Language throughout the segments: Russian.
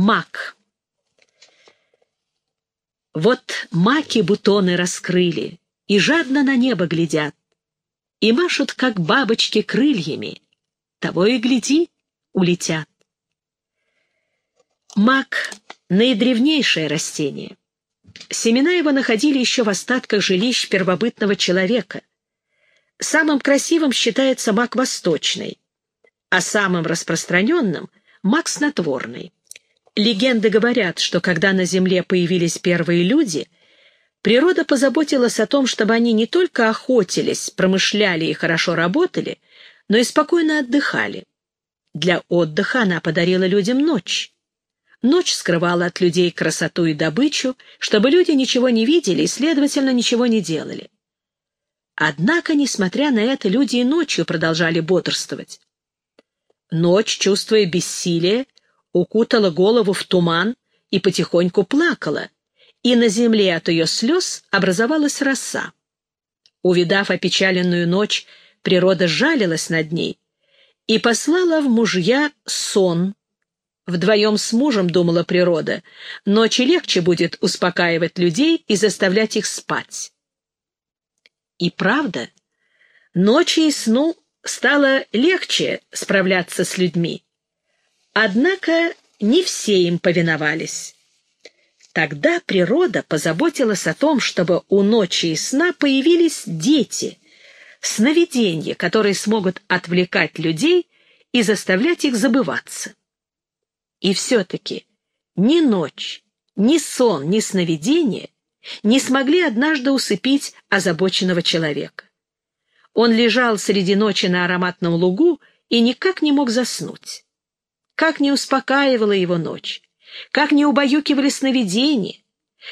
Мак. Вот маки бутоны раскрыли и жадно на небо глядят, и машут, как бабочки, крыльями. Того и гляди, улетят. Мак — наидревнейшее растение. Семена его находили еще в остатках жилищ первобытного человека. Самым красивым считается мак восточный, а самым распространенным — мак снотворный. Легенды говорят, что когда на Земле появились первые люди, природа позаботилась о том, чтобы они не только охотились, промышляли и хорошо работали, но и спокойно отдыхали. Для отдыха она подарила людям ночь. Ночь скрывала от людей красоту и добычу, чтобы люди ничего не видели и, следовательно, ничего не делали. Однако, несмотря на это, люди и ночью продолжали бодрствовать. Ночь, чувствуя бессилие, укутала голову в туман и потихоньку плакала, и на земле от ее слез образовалась роса. Увидав опечаленную ночь, природа жалилась над ней и послала в мужья сон. Вдвоем с мужем, думала природа, ночи легче будет успокаивать людей и заставлять их спать. И правда, ночи и сну стало легче справляться с людьми. Однако не все им повиновались. Тогда природа позаботилась о том, чтобы у ночи и сна появились дети, сновидения, которые смогут отвлекать людей и заставлять их забываться. И все-таки ни ночь, ни сон, ни сновидение не смогли однажды усыпить озабоченного человека. Он лежал среди ночи на ароматном лугу и никак не мог заснуть. Как не успокаивала его ночь, как не убаюкивали сновидения,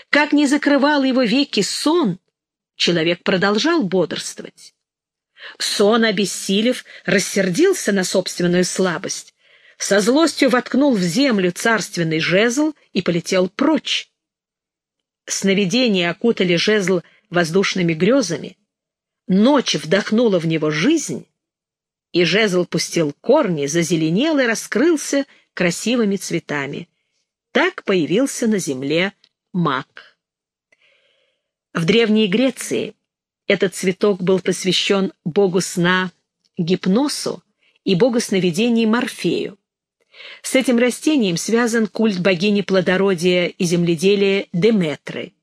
как не закрывал его веки сон, человек продолжал бодрствовать. Сон, обессилев, рассердился на собственную слабость, со злостью воткнул в землю царственный жезл и полетел прочь. Сновидения окутали жезл воздушными грезами, ночь вдохнула в него жизнь, и жезл пустил корни, зазеленел и раскрылся красивыми цветами. Так появился на земле мак. В Древней Греции этот цветок был посвящен богу сна Гипносу и богу сновидений Морфею. С этим растением связан культ богини плодородия и земледелия Деметры.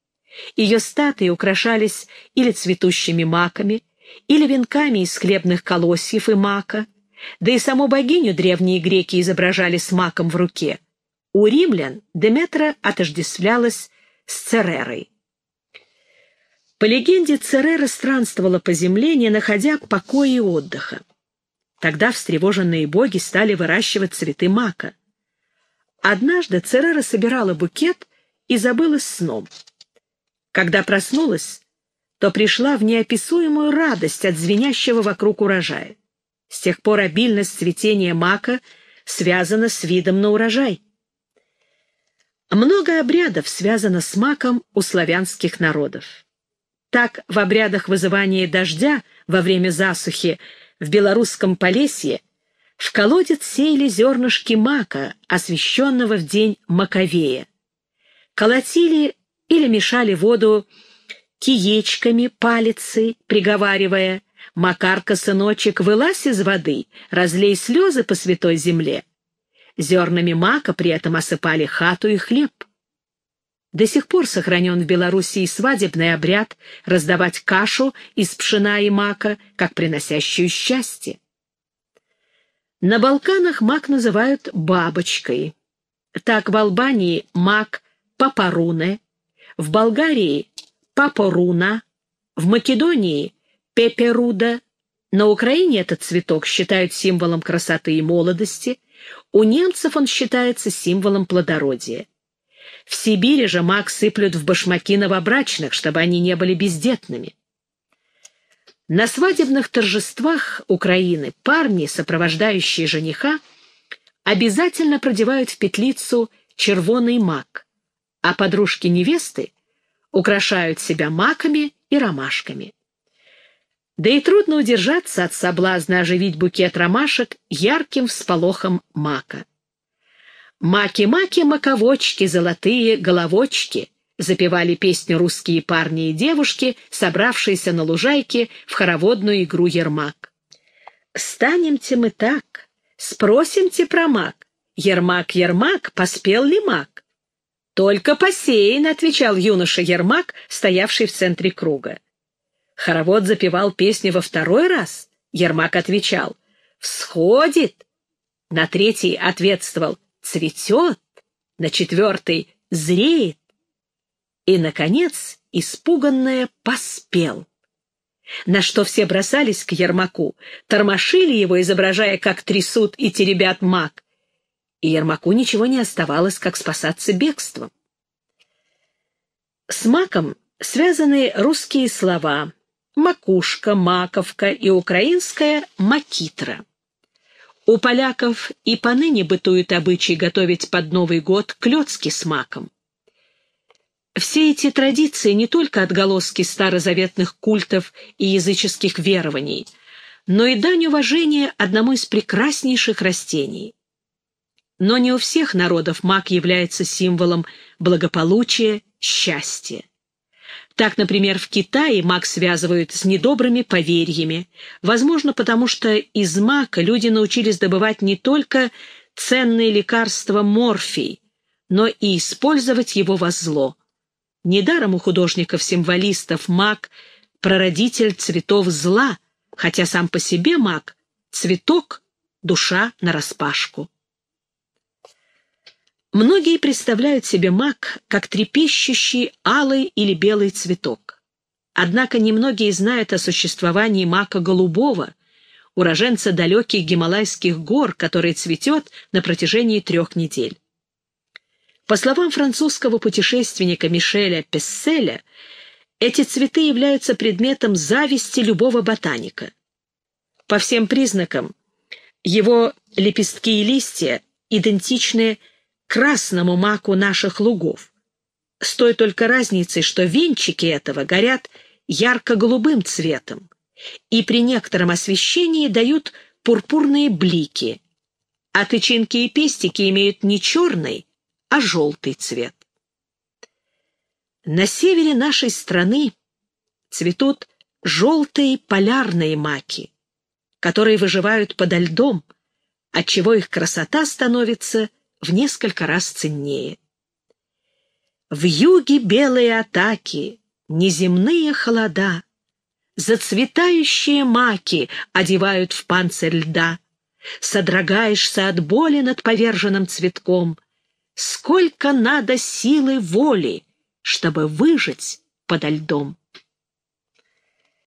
Ее статуи украшались или цветущими маками, или венками из хлебных колосьев и мака, да и саму богиню древние греки изображали с маком в руке. У римлян Деметра отождествлялась с Церерой. По легенде, Церера странствовала по земле, не находя покоя и отдыха. Тогда встревоженные боги стали выращивать цветы мака. Однажды Церера собирала букет и забылась сном. Когда проснулась, то пришла в неописуемую радость от звенящего вокруг урожая. С тех пор обильность цветения мака связана с видом на урожай. Много обрядов связано с маком у славянских народов. Так, в обрядах вызывания дождя во время засухи в белорусском Полесье в колодец сеяли зернышки мака, освященного в день Маковея. Колотили или мешали воду киечками палицей, приговаривая «Макарка, сыночек, вылазь из воды, разлей слезы по святой земле». Зернами мака при этом осыпали хату и хлеб. До сих пор сохранен в Белоруссии свадебный обряд раздавать кашу из пшена и мака, как приносящую счастье. На Балканах мак называют бабочкой. Так в Албании мак папаруне, в Болгарии папоруна, в Македонии — пеперуда, на Украине этот цветок считают символом красоты и молодости, у немцев он считается символом плодородия. В Сибири же мак сыплют в башмаки новобрачных, чтобы они не были бездетными. На свадебных торжествах Украины парни, сопровождающие жениха, обязательно продевают в петлицу червоный мак, а подружки невесты украшают себя маками и ромашками. Да и трудно удержаться от соблазна оживить букет ромашек ярким всполохом мака. Маки-маки-маковочки, золотые головочки, запевали песню русские парни и девушки, собравшиеся на лужайке в хороводную игру Ермак. «Станемте мы так, спросимте про мак. Ермак, Ермак, поспел ли мак?» «Только посеян», — отвечал юноша Ермак, стоявший в центре круга. Хоровод запевал песню во второй раз. Ермак отвечал «Всходит». На третий ответствовал «Цветет». На четвертый «Зреет». И, наконец, испуганная поспел. На что все бросались к Ермаку, тормошили его, изображая, как трясут и теребят маг. И Ермаку ничего не оставалось, как спасаться бегством. С маком связаны русские слова «макушка», «маковка» и украинская «макитра». У поляков и поныне бытует обычай готовить под Новый год клёцки с маком. Все эти традиции не только отголоски старозаветных культов и языческих верований, но и дань уважения одному из прекраснейших растений. Но не у всех народов мак является символом благополучия, счастья. Так, например, в Китае мак связывают с недобрыми поверьями, возможно, потому что из мака люди научились добывать не только ценные лекарства морфий, но и использовать его во зло. Недаром у художников-символистов маг — прародитель цветов зла, хотя сам по себе маг — цветок, душа нараспашку. Многие представляют себе маг как трепещущий алый или белый цветок. Однако немногие знают о существовании мака голубого, уроженца далеких Гималайских гор, который цветет на протяжении трех недель. По словам французского путешественника Мишеля Песселя, эти цветы являются предметом зависти любого ботаника. По всем признакам, его лепестки и листья идентичны красному маку наших лугов. С той только разницей, что венчики этого горят ярко-голубым цветом и при некотором освещении дают пурпурные блики, а тычинки и пестики имеют не черный, а желтый цвет. На севере нашей страны цветут желтые полярные маки, которые выживают подо льдом, отчего их красота становится в несколько раз ценнее. В юге белые атаки, неземные холода, зацветающие маки одевают в панцирь льда. Содрогаешься от боли над поверженным цветком, сколько надо силы воли, чтобы выжить подо льдом.